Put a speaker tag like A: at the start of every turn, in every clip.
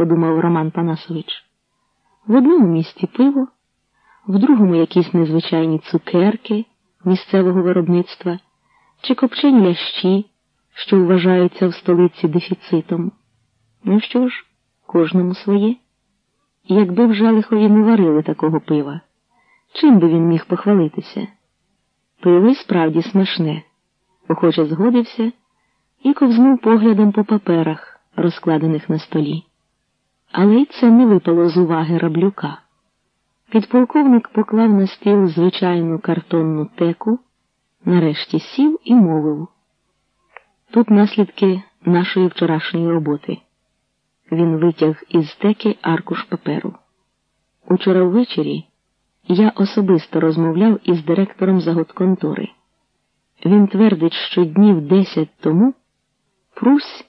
A: подумав Роман Панасович. В одному місті пиво, в другому якісь незвичайні цукерки місцевого виробництва чи копчені лящі, що вважаються в столиці дефіцитом. Ну що ж, кожному своє. Якби в Жалихові не варили такого пива, чим би він міг похвалитися? Пиво й справді смачне, охоче згодився і ковзнув поглядом по паперах, розкладених на столі. Але й це не випало з уваги раблюка. Підполковник поклав на стіл звичайну картонну теку, нарешті сів і мовив. Тут наслідки нашої вчорашньої роботи. Він витяг із теки аркуш паперу. Учора ввечері я особисто розмовляв із директором заготконтори. Він твердить, що днів десять тому Прусь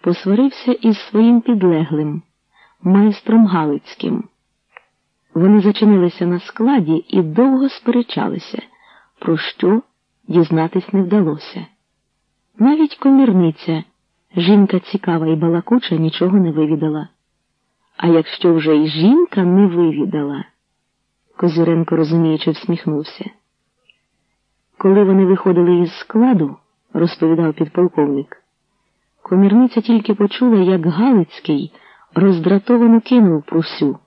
A: посварився із своїм підлеглим, майстром Галицьким. Вони зачинилися на складі і довго сперечалися, про що дізнатись не вдалося. Навіть комірниця, жінка цікава і балакуча, нічого не вивідала. А якщо вже й жінка не вивідала, Козюренко розуміючи, всміхнувся. Коли вони виходили із складу, розповідав підполковник, комірниця тільки почула, як Галицький роздратовано кинув прусю.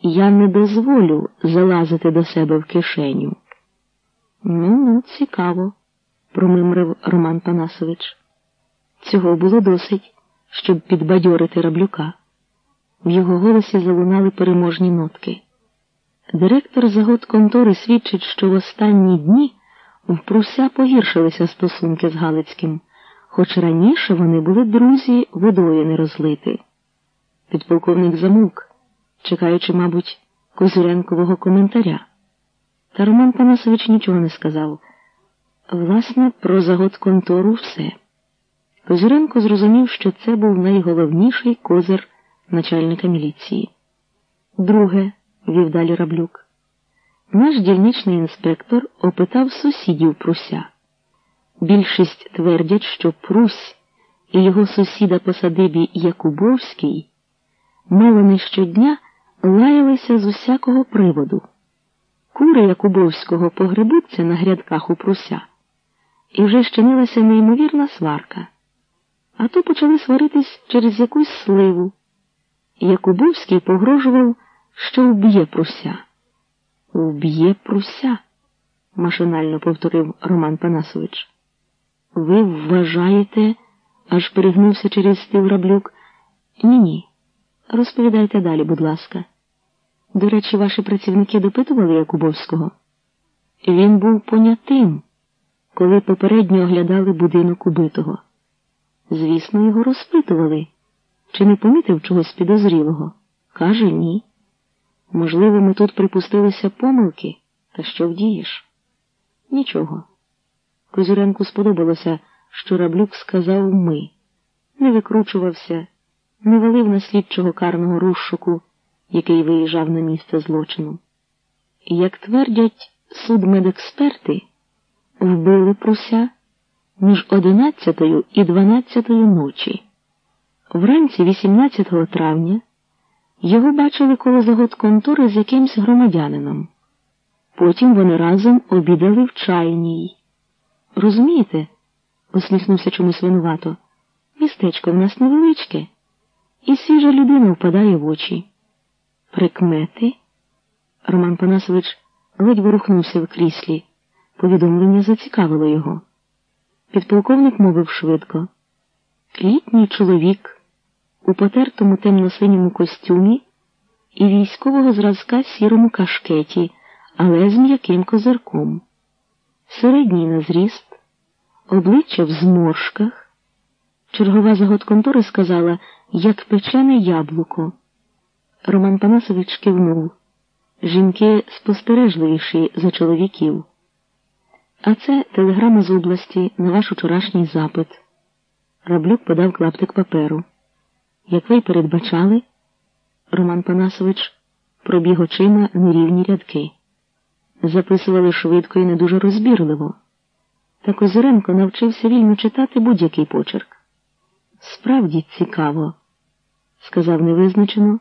A: Я не дозволю залазити до себе в кишеню. Ну, ну, цікаво, промимрив Роман Панасович. Цього було досить, щоб підбадьорити раблюка. В його голосі залунали переможні нотки. Директор загод контори свідчить, що в останні дні в Пруся погіршилися стосунки з Галицьким, хоч раніше вони були друзі водою не розлити. Підполковник замовк, чекаючи, мабуть, Козуренкового коментаря. Та Роман Панасович нічого не сказав. Власне, про загод контору все. Козуренко зрозумів, що це був найголовніший козир начальника міліції. Друге, вів далі раблюк, наш дільничний інспектор опитав сусідів Пруся. Більшість твердять, що Прусь і його сусіда по садибі Якубовський мало не щодня лаялися з усякого приводу. Кури Якубовського погребуться на грядках у Пруся, і вже щинилася неймовірна сварка. А то почали сваритись через якусь сливу. Якубовський погрожував, що вб'є пруся. Вб'є пруся, машинально повторив Роман Панасович. Ви вважаєте, аж перегнувся через стіл раблюк. Ні, ні. Розповідайте далі, будь ласка. До речі, ваші працівники допитували Якубовського? Він був понятим, коли попередньо оглядали будинок убитого. Звісно, його розпитували. Чи не помітив чогось підозрілого? Каже, ні. Можливо, ми тут припустилися помилки, та що вдієш? Нічого. Козуренку сподобалося, що раблюк сказав ми, не викручувався, не валив на слідчого карного розшуку, який виїжджав на місце злочину. Як твердять судмедексперти, вбили пруся між одинадцятою і дванадцятою ночі. Вранці 18 травня його бачили коло загод контори з якимсь громадянином. Потім вони разом обідали в чайній. Розумієте? усміхнувся чомусь винувато. Містечко в нас невеличке, і свіжа людина впадає в очі. Прикмети? Роман Панасович ледь ворухнувся в кріслі. Повідомлення зацікавило його. Підполковник мовив швидко. Літній чоловік у потертому темно-синьому костюмі і військового зразка сірому кашкеті, але з м'яким козирком. Середній на зріст, обличчя в зморшках. Чергова загодконтори сказала, як печене яблуко. Роман Панасович кивнув. Жінки спостережливіші за чоловіків. А це телеграма з області на ваш учорашній запит. Раблюк подав клаптик паперу. Як ви й передбачали, Роман Панасович пробіг очима нерівні рядки. Записували швидко і не дуже розбірливо. Та Козиренко навчився вільно читати будь-який почерк. Справді цікаво. сказав невизначено,